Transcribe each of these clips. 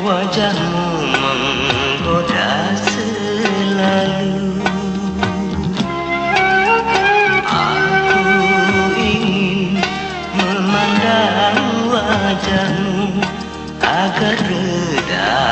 wajahmu menggoda selalu. Aku ingin memandang wajahmu agar redah.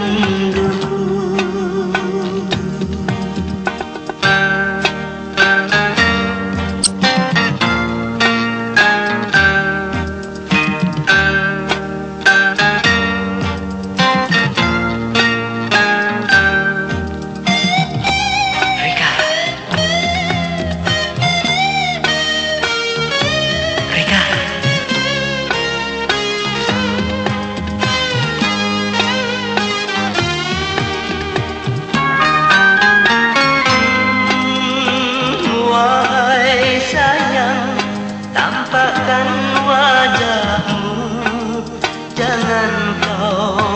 flow.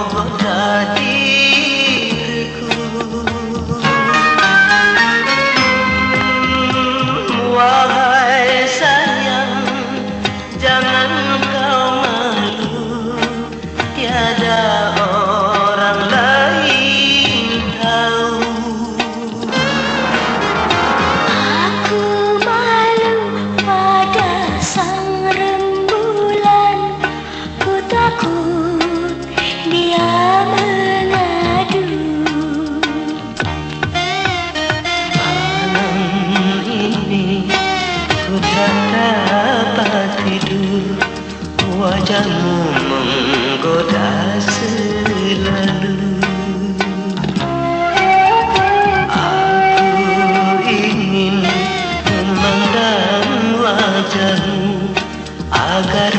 Kata apa tidur Wajahmu menggoda selalu. Aku ingin memandang wajahmu Agar